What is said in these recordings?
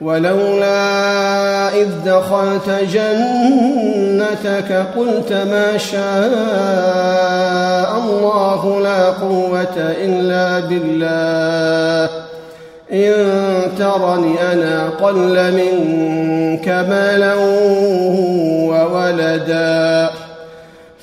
ولولا إذ دخلت جنتك قلت ما شاء الله لا قوة إلا بالله. إن ترني أنا قل منك مالا وولدا.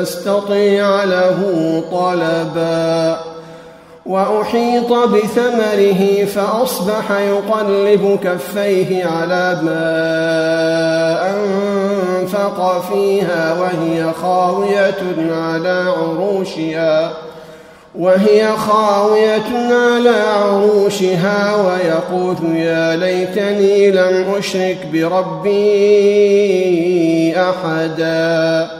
تستطيع له طلبا. وأحيط بثمره فأصبح يقلب كفيه على ما أنفق فيها وهي خاوية على عروشها وهي خاوية على عروشها ويقول يا ليتني لم أشرك بربي أحدا.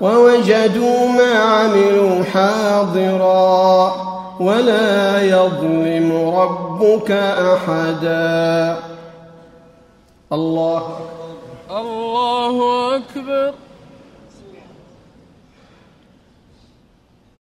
ووجدوا ما عملوا حاضرا ولا يظلم ربك أحدا. الله الله أكبر.